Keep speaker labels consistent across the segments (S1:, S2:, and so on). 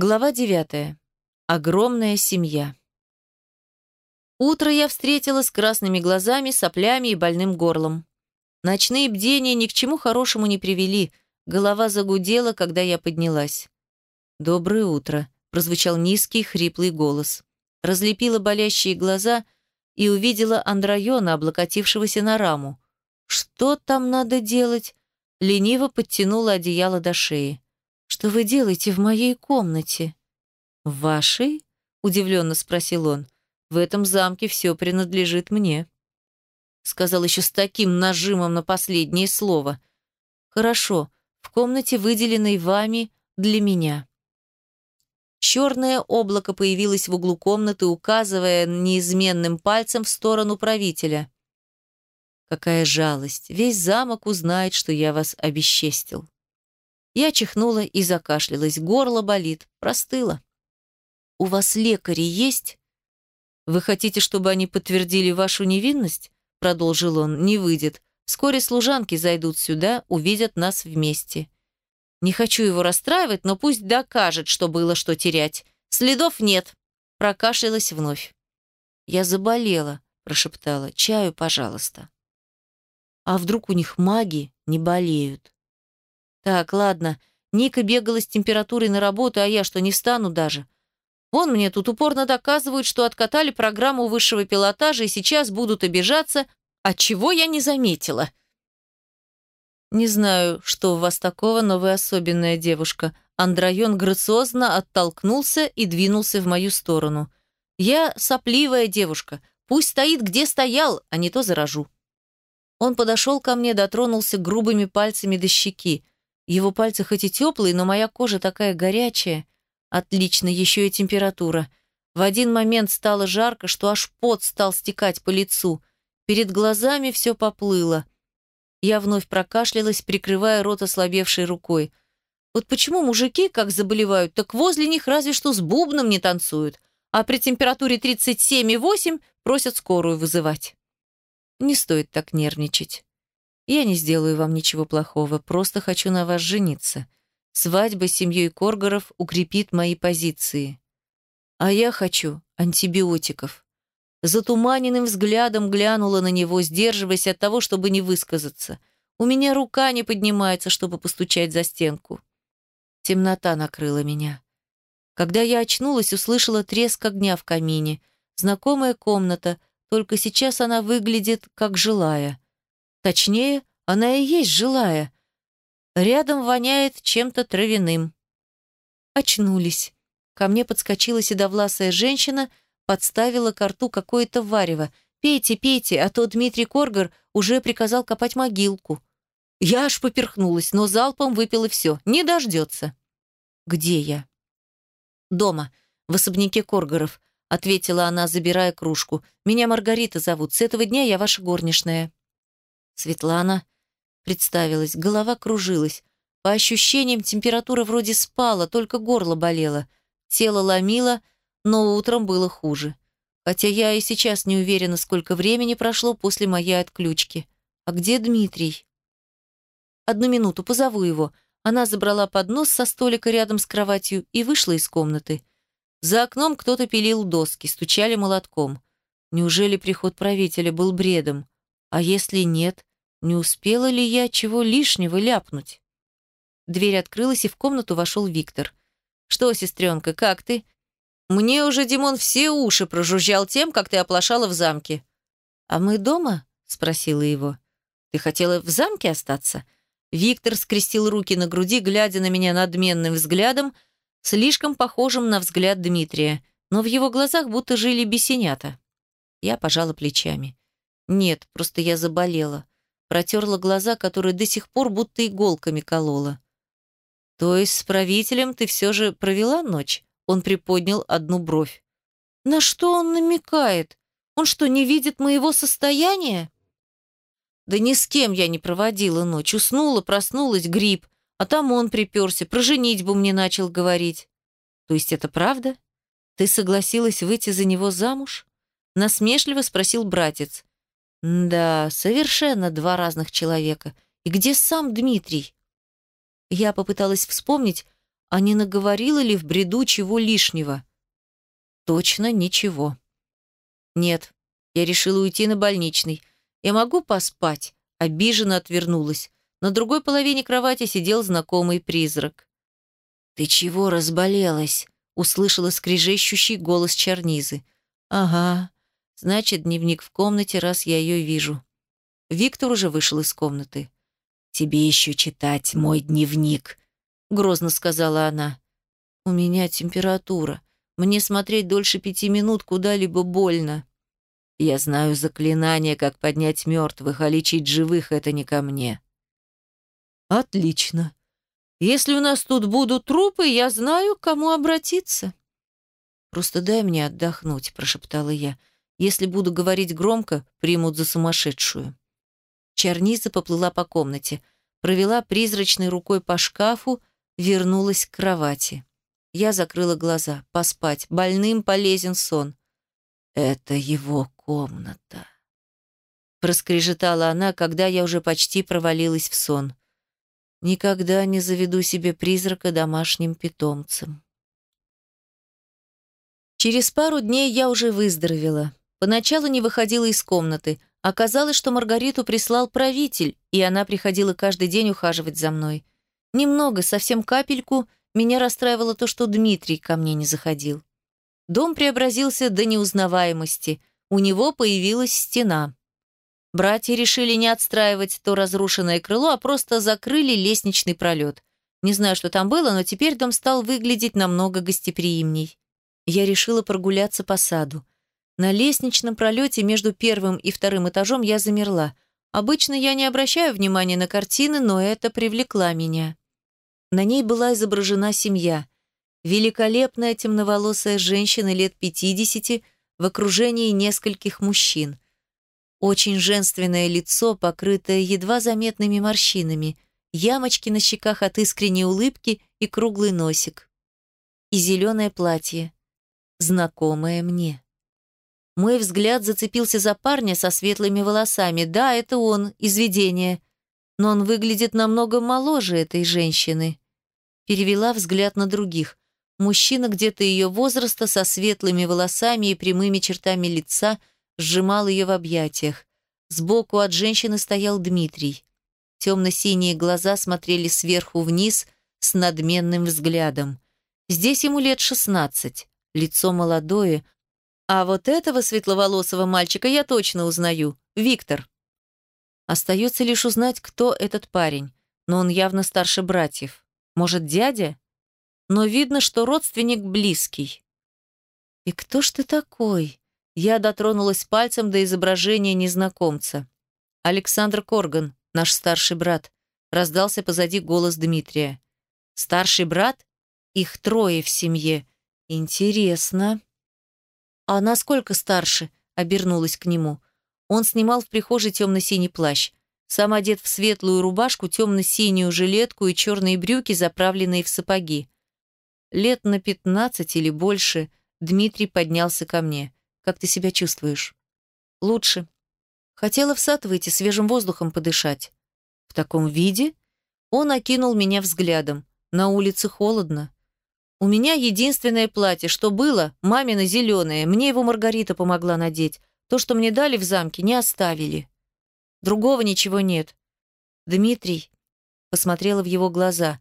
S1: Глава девятая. Огромная семья. Утро я встретила с красными глазами, соплями и больным горлом. Ночные бдения ни к чему хорошему не привели. Голова загудела, когда я поднялась. «Доброе утро», — прозвучал низкий, хриплый голос. Разлепила болящие глаза и увидела Андрайона, облокотившегося на раму. «Что там надо делать?» Лениво подтянула одеяло до шеи. «Что вы делаете в моей комнате?» «В вашей?» — удивленно спросил он. «В этом замке все принадлежит мне». Сказал еще с таким нажимом на последнее слово. «Хорошо, в комнате, выделенной вами для меня». Черное облако появилось в углу комнаты, указывая неизменным пальцем в сторону правителя. «Какая жалость! Весь замок узнает, что я вас обесчестил». Я чихнула и закашлялась. Горло болит. Простыла. «У вас лекари есть?» «Вы хотите, чтобы они подтвердили вашу невинность?» Продолжил он. «Не выйдет. Вскоре служанки зайдут сюда, увидят нас вместе». Не хочу его расстраивать, но пусть докажет, что было что терять. Следов нет. Прокашлялась вновь. «Я заболела», – прошептала. «Чаю, пожалуйста». А вдруг у них маги не болеют? Так, ладно. Ника бегала с температурой на работу, а я что, не встану даже? Вон мне тут упорно доказывают, что откатали программу высшего пилотажа и сейчас будут обижаться, от чего я не заметила. Не знаю, что у вас такого, но вы особенная девушка. Андрайон грациозно оттолкнулся и двинулся в мою сторону. Я сопливая девушка. Пусть стоит, где стоял, а не то заражу. Он подошел ко мне, дотронулся грубыми пальцами до щеки. Его пальцы хоть и теплые, но моя кожа такая горячая. Отлично, еще и температура. В один момент стало жарко, что аж пот стал стекать по лицу. Перед глазами все поплыло. Я вновь прокашлялась, прикрывая рот ослабевшей рукой. Вот почему мужики, как заболевают, так возле них разве что с бубном не танцуют, а при температуре 37,8 просят скорую вызывать. Не стоит так нервничать. Я не сделаю вам ничего плохого, просто хочу на вас жениться. Свадьба с семьей Коргоров укрепит мои позиции. А я хочу антибиотиков. Затуманенным взглядом глянула на него, сдерживаясь от того, чтобы не высказаться. У меня рука не поднимается, чтобы постучать за стенку. Темнота накрыла меня. Когда я очнулась, услышала треск огня в камине. Знакомая комната, только сейчас она выглядит как жилая. Точнее, она и есть жилая. Рядом воняет чем-то травяным. Очнулись. Ко мне подскочила седовласая женщина, подставила к рту какое-то варево. «Пейте, пейте, а то Дмитрий Коргар уже приказал копать могилку». Я аж поперхнулась, но залпом выпила все. Не дождется. «Где я?» «Дома, в особняке Коргоров», — ответила она, забирая кружку. «Меня Маргарита зовут. С этого дня я ваша горничная». Светлана представилась, голова кружилась. По ощущениям, температура вроде спала, только горло болело. Тело ломило, но утром было хуже. Хотя я и сейчас не уверена, сколько времени прошло после моей отключки. А где Дмитрий? Одну минуту, позову его. Она забрала поднос со столика рядом с кроватью и вышла из комнаты. За окном кто-то пилил доски, стучали молотком. Неужели приход правителя был бредом? А если нет, не успела ли я чего лишнего ляпнуть? Дверь открылась, и в комнату вошел Виктор. «Что, сестренка, как ты?» «Мне уже Димон все уши прожужжал тем, как ты оплошала в замке». «А мы дома?» — спросила его. «Ты хотела в замке остаться?» Виктор скрестил руки на груди, глядя на меня надменным взглядом, слишком похожим на взгляд Дмитрия, но в его глазах будто жили бесенята. Я пожала плечами. «Нет, просто я заболела протерла глаза, которые до сих пор будто иголками колола. «То есть с правителем ты все же провела ночь?» Он приподнял одну бровь. «На что он намекает? Он что, не видит моего состояния?» «Да ни с кем я не проводила ночь. Уснула, проснулась, грипп. А там он приперся, про женитьбу мне начал говорить». «То есть это правда? Ты согласилась выйти за него замуж?» Насмешливо спросил братец. Да, совершенно два разных человека. И где сам Дмитрий? Я попыталась вспомнить, А не наговорила ли в бреду чего лишнего? Точно ничего. Нет, я решила уйти на больничный. Я могу поспать? Обиженно отвернулась. На другой половине кровати сидел знакомый призрак. «Ты чего разболелась?» — услышала скрежещущий голос Чернизы. «Ага, значит, дневник в комнате, раз я ее вижу». Виктор уже вышел из комнаты. «Тебе еще читать мой дневник», — грозно сказала она. «У меня температура. Мне смотреть дольше пяти минут куда-либо больно». «Я знаю заклинание, как поднять мертвых, а лечить живых — это не ко мне». Отлично. Если у нас тут будут трупы, я знаю, к кому обратиться. Просто дай мне отдохнуть, прошептала я. Если буду говорить громко, примут за сумасшедшую. Чарница поплыла по комнате, провела призрачной рукой по шкафу, вернулась к кровати. Я закрыла глаза. Поспать. Больным полезен сон. Это его комната. Проскрежетала она, когда я уже почти провалилась в сон. Никогда не заведу себе призрака домашним питомцем. Через пару дней я уже выздоровела. Поначалу не выходила из комнаты. Оказалось, что Маргариту прислал правитель, и она приходила каждый день ухаживать за мной. Немного, совсем капельку, меня расстраивало то, что Дмитрий ко мне не заходил. Дом преобразился до неузнаваемости. У него появилась стена. Братья решили не отстраивать то разрушенное крыло, а просто закрыли лестничный пролет. Не знаю, что там было, но теперь дом стал выглядеть намного гостеприимней. Я решила прогуляться по саду. На лестничном пролете между первым и вторым этажом я замерла. Обычно я не обращаю внимания на картины, но это привлекла меня. На ней была изображена семья. Великолепная темноволосая женщина лет 50 в окружении нескольких мужчин – очень женственное лицо, покрытое едва заметными морщинами, ямочки на щеках от искренней улыбки и круглый носик. И зеленое платье, знакомое мне. Мой взгляд зацепился за парня со светлыми волосами. Да, это он, из видения. Но он выглядит намного моложе этой женщины. Перевела взгляд на других. Мужчина где-то ее возраста со светлыми волосами и прямыми чертами лица – сжимал ее в объятиях. Сбоку от женщины стоял Дмитрий. Темно-синие глаза смотрели сверху вниз с надменным взглядом. Здесь ему лет шестнадцать, лицо молодое, а вот этого светловолосого мальчика я точно узнаю. Виктор. Остается лишь узнать, кто этот парень, но он явно старше братьев. Может, дядя? Но видно, что родственник близкий. «И кто ж ты такой?» Я дотронулась пальцем до изображения незнакомца. «Александр Корган, наш старший брат», — раздался позади голос Дмитрия. «Старший брат? Их трое в семье. Интересно». «А насколько старше?» — обернулась к нему. Он снимал в прихожей темно-синий плащ. Сам одет в светлую рубашку, темно-синюю жилетку и черные брюки, заправленные в сапоги. Лет на пятнадцать или больше Дмитрий поднялся ко мне. Как ты себя чувствуешь? Лучше. Хотела в сад выйти, свежим воздухом подышать. В таком виде? Он окинул меня взглядом. На улице холодно. У меня единственное платье, что было, мамино зеленое. Мне его Маргарита помогла надеть. То, что мне дали в замке, не оставили. Другого ничего нет. Дмитрий посмотрела в его глаза.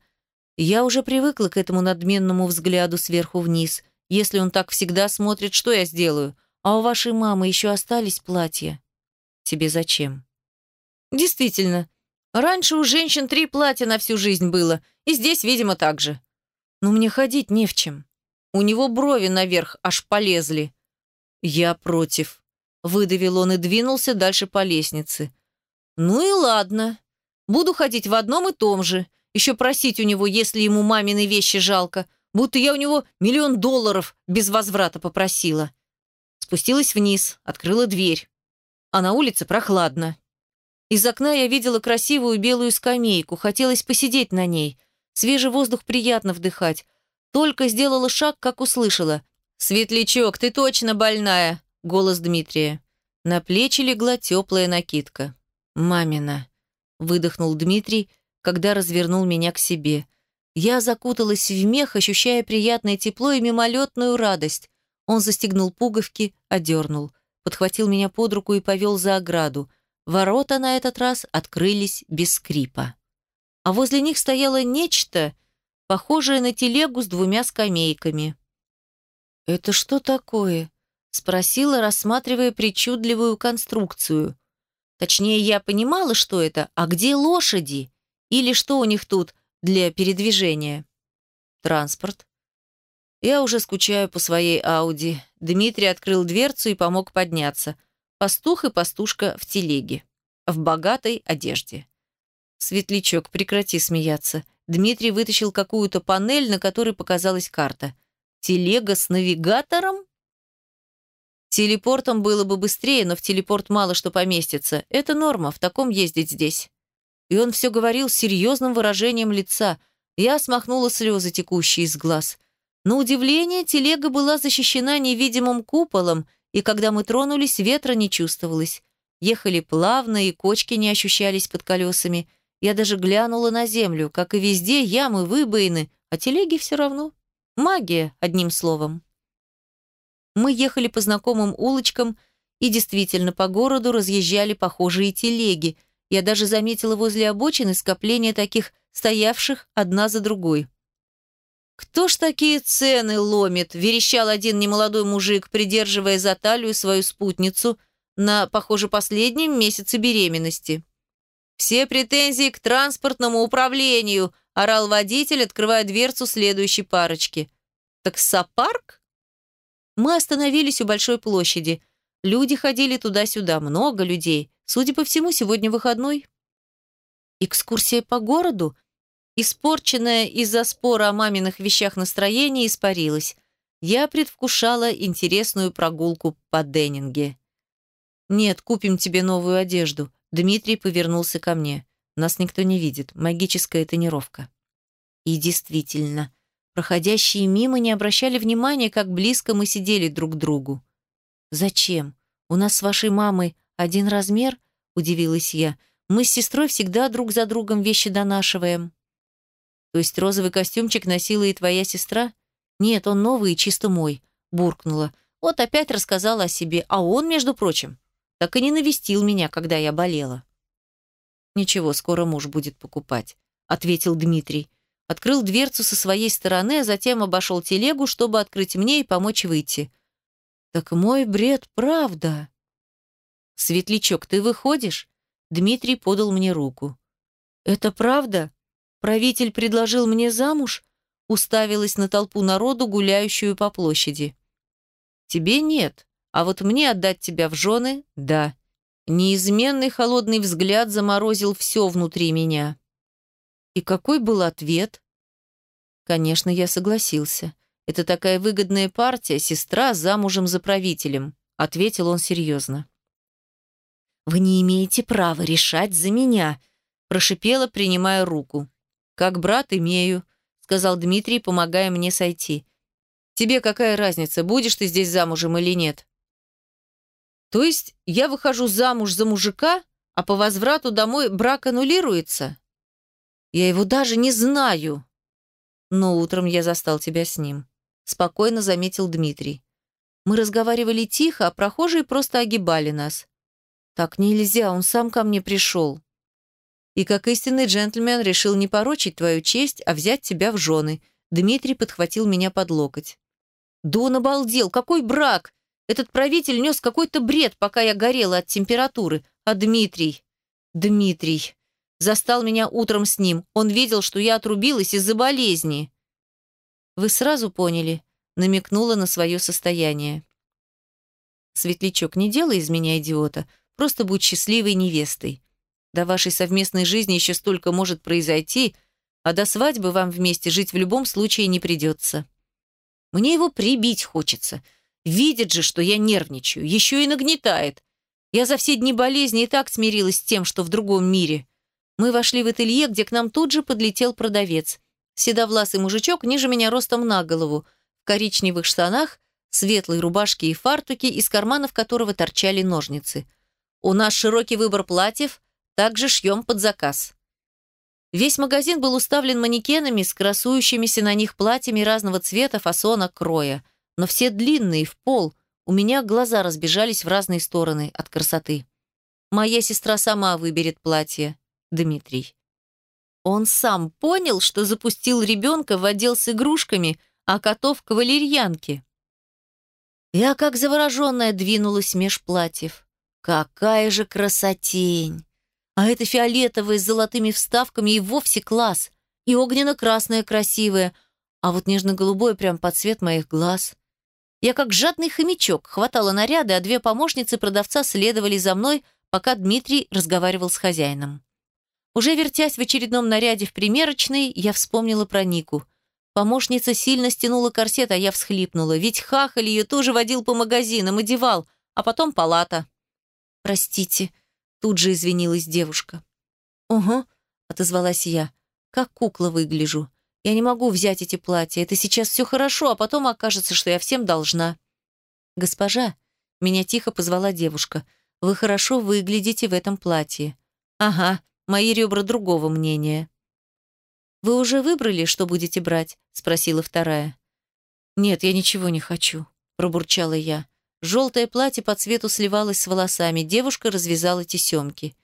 S1: Я уже привыкла к этому надменному взгляду сверху вниз. Если он так всегда смотрит, что я сделаю? А у вашей мамы еще остались платья? Тебе зачем? Действительно. Раньше у женщин три платья на всю жизнь было, и здесь, видимо, так же. Но мне ходить не в чем. У него брови наверх аж полезли. Я против. Выдавил он и двинулся дальше по лестнице. Ну и ладно. Буду ходить в одном и том же. Еще просить у него, если ему мамины вещи жалко, будто я у него миллион долларов без возврата попросила. Спустилась вниз, открыла дверь. А на улице прохладно. Из окна я видела красивую белую скамейку, хотелось посидеть на ней. Свежий воздух приятно вдыхать. Только сделала шаг, как услышала. «Светлячок, ты точно больная!» — голос Дмитрия. На плечи легла теплая накидка. «Мамина!» — выдохнул Дмитрий, когда развернул меня к себе. Я закуталась в мех, ощущая приятное тепло и мимолетную радость. Он застегнул пуговки, одернул, подхватил меня под руку и повел за ограду. Ворота на этот раз открылись без скрипа. А возле них стояло нечто, похожее на телегу с двумя скамейками. «Это что такое?» — спросила, рассматривая причудливую конструкцию. Точнее, я понимала, что это, а где лошади? Или что у них тут для передвижения? Транспорт. Я уже скучаю по своей Ауди. Дмитрий открыл дверцу и помог подняться. Пастух и пастушка в телеге. В богатой одежде. Светлячок, прекрати смеяться. Дмитрий вытащил какую-то панель, на которой показалась карта. Телега с навигатором? Телепортом было бы быстрее, но в телепорт мало что поместится. Это норма, в таком ездить здесь. И он все говорил с серьезным выражением лица. Я смахнула слезы, текущие из глаз. На удивление, телега была защищена невидимым куполом, и когда мы тронулись, ветра не чувствовалось. Ехали плавно, и кочки не ощущались под колесами. Я даже глянула на землю. Как и везде, ямы, выбоины, а телеги все равно. Магия, одним словом. Мы ехали по знакомым улочкам и действительно по городу разъезжали похожие телеги. Я даже заметила возле обочины скопление таких стоявших одна за другой. «Кто ж такие цены ломит?» – верещал один немолодой мужик, придерживая за талию свою спутницу на, похоже, последнем месяце беременности. «Все претензии к транспортному управлению», – орал водитель, открывая дверцу следующей парочки. «Таксопарк?» Мы остановились у большой площади. Люди ходили туда-сюда, много людей. Судя по всему, сегодня выходной. Экскурсия по городу, испорченная из-за спора о маминых вещах настроение, испарилась. Я предвкушала интересную прогулку по Деннинге. «Нет, купим тебе новую одежду». Дмитрий повернулся ко мне. «Нас никто не видит. Магическая тренировка». И действительно, Проходящие мимо не обращали внимания, как близко мы сидели друг к другу. «Зачем? У нас с вашей мамой один размер?» – удивилась я. «Мы с сестрой всегда друг за другом вещи донашиваем». «То есть розовый костюмчик носила и твоя сестра?» «Нет, он новый и чисто мой», – буркнула. Вот опять рассказала о себе, а он, между прочим, так и не навестил меня, когда я болела. «Ничего, скоро муж будет покупать», – ответил Дмитрий. Открыл дверцу со своей стороны, а затем обошел телегу, чтобы открыть мне и помочь выйти. «Так мой бред правда!» «Светлячок, ты выходишь?» Дмитрий подал мне руку. «Это правда? Правитель предложил мне замуж?» Уставилась на толпу народу, гуляющую по площади. «Тебе нет, а вот мне отдать тебя в жены – да». Неизменный холодный взгляд заморозил все внутри меня. И какой был ответ? Конечно, я согласился. Это такая выгодная партия, сестра замужем за правителем, ответил он серьезно. Вы не имеете права решать за меня, прошипела, принимая руку. Как брат имею, сказал Дмитрий, помогая мне сойти. Тебе какая разница, будешь ты здесь замужем или нет? То есть я выхожу замуж за мужика, а по возврату домой брак аннулируется? Я его даже не знаю. Но утром я застал тебя с ним. Спокойно заметил Дмитрий. Мы разговаривали тихо, а прохожие просто огибали нас. Так нельзя, он сам ко мне пришел. И как истинный джентльмен решил не порочить твою честь, а взять тебя в жены. Дмитрий подхватил меня под локоть. Да он обалдел, какой брак! Этот правитель нес какой-то бред, пока я горела от температуры. А Дмитрий... Дмитрий... Застал меня утром с ним. Он видел, что я отрубилась из-за болезни. Вы сразу поняли, намекнула на свое состояние. Светлячок, не делай из меня идиота. Просто будь счастливой невестой. До вашей совместной жизни еще столько может произойти, а до свадьбы вам вместе жить в любом случае не придется. Мне его прибить хочется. Видит же, что я нервничаю, еще и нагнетает. Я за все дни болезни и так смирилась с тем, что в другом мире. Мы вошли в ателье, где к нам тут же подлетел продавец. Седовласый мужичок ниже меня ростом на голову, в коричневых штанах, светлой рубашке и фартуке, из карманов которого торчали ножницы. У нас широкий выбор платьев, также шьем под заказ. Весь магазин был уставлен манекенами с красующимися на них платьями разного цвета, фасона, кроя. Но все длинные, в пол. У меня глаза разбежались в разные стороны от красоты. Моя сестра сама выберет платье. Дмитрий. Он сам понял, что запустил ребенка в отдел с игрушками, а котов к валерьянке. Я, как завороженная, двинулась меж платьев. Какая же красотень! А это фиолетовое с золотыми вставками и вовсе класс. И огненно-красное красивое, а вот нежно-голубое прям под цвет моих глаз. Я как жадный хомячок хватала наряды, а две помощницы продавца следовали за мной, пока Дмитрий разговаривал с хозяином. Уже вертясь в очередном наряде в примерочной, я вспомнила про Нику. Помощница сильно стянула корсет, а я всхлипнула, ведь хахаль ее тоже водил по магазинам, одевал, а потом палата. «Простите», — тут же извинилась девушка. «Угу», — отозвалась я, — «как кукла выгляжу. Я не могу взять эти платья. Это сейчас все хорошо, а потом окажется, что я всем должна». «Госпожа», — меня тихо позвала девушка, — «вы хорошо выглядите в этом платье». «Ага, мои ребра другого мнения». «Вы уже выбрали, что будете брать?» — спросила вторая. «Нет, я ничего не хочу», — пробурчала я. Желтое платье по цвету сливалось с волосами. Девушка развязала тесемки.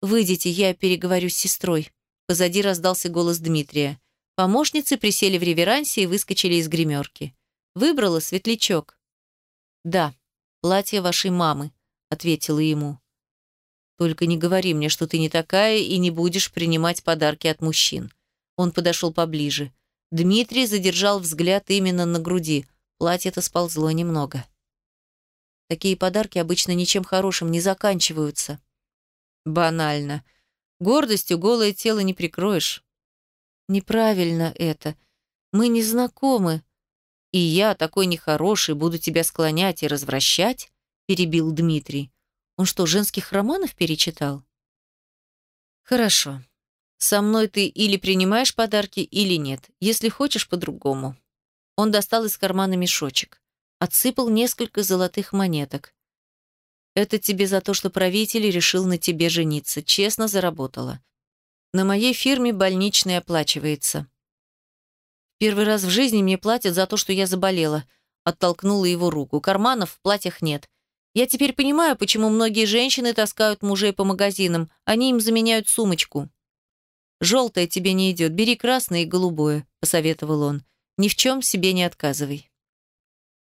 S1: «Выйдите, я переговорю с сестрой». Позади раздался голос Дмитрия. Помощницы присели в реверансе и выскочили из гримерки. «Выбрала светлячок». «Да, платье вашей мамы», — ответила ему. «Только не говори мне, что ты не такая и не будешь принимать подарки от мужчин». Он подошел поближе. Дмитрий задержал взгляд именно на груди. Платье-то сползло немного. Такие подарки обычно ничем хорошим не заканчиваются. Банально. Гордостью голое тело не прикроешь. Неправильно это. Мы не знакомы. И я, такой нехороший, буду тебя склонять и развращать? Перебил Дмитрий. Он что, женских романов перечитал? Хорошо. Со мной ты или принимаешь подарки, или нет. Если хочешь, по-другому. Он достал из кармана мешочек отсыпал несколько золотых монеток. Это тебе за то, что правитель решил на тебе жениться. Честно заработала. На моей фирме больничный оплачивается. Первый раз в жизни мне платят за то, что я заболела. Оттолкнула его руку. Карманов в платьях нет. Я теперь понимаю, почему многие женщины таскают мужей по магазинам. Они им заменяют сумочку. «Желтое тебе не идет. Бери красное и голубое», — посоветовал он. «Ни в чем себе не отказывай».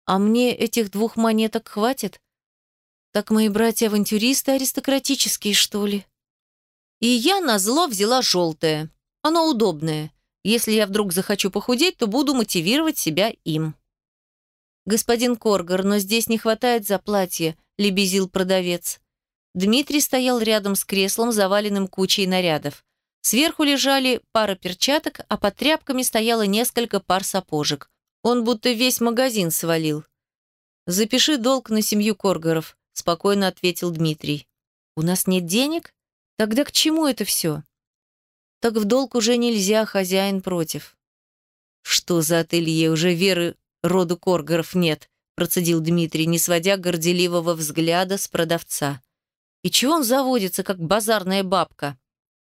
S1: А мне этих двух монеток хватит? Так мои братья-авантюристы аристократические, что ли? И я на зло взяла желтое. Оно удобное. Если я вдруг захочу похудеть, то буду мотивировать себя им. «Господин Коргор, но здесь не хватает за платье», — лебезил продавец. Дмитрий стоял рядом с креслом, заваленным кучей нарядов. Сверху лежали пара перчаток, а под тряпками стояло несколько пар сапожек. Он будто весь магазин свалил. «Запиши долг на семью Коргоров», — спокойно ответил Дмитрий. «У нас нет денег? Тогда к чему это все?» «Так в долг уже нельзя, хозяин против». «Что за ателье? Уже веры роду Коргоров нет», — процедил Дмитрий, не сводя горделивого взгляда с продавца. «И чего он заводится, как базарная бабка?»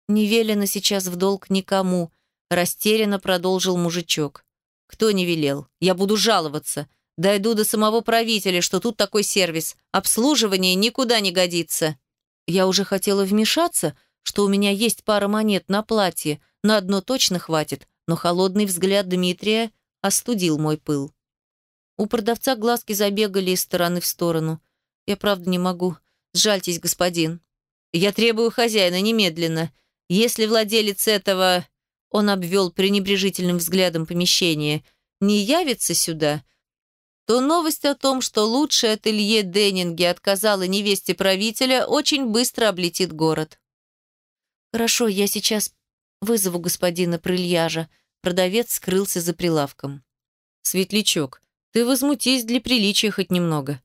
S1: «Не велено сейчас в долг никому», — растерянно продолжил мужичок. Кто не велел? Я буду жаловаться. Дойду до самого правителя, что тут такой сервис. Обслуживание никуда не годится. Я уже хотела вмешаться, что у меня есть пара монет на платье, на одно точно хватит, но холодный взгляд Дмитрия остудил мой пыл. У продавца глазки забегали из стороны в сторону. Я правда не могу. Сжальтесь, господин. Я требую хозяина немедленно. Если владелец этого он обвел пренебрежительным взглядом помещение, не явится сюда, то новость о том, что лучшее ателье Деннинги отказало невесте правителя, очень быстро облетит город. «Хорошо, я сейчас вызову господина Прильяжа». Продавец скрылся за прилавком. «Светлячок, ты возмутись для приличия хоть немного.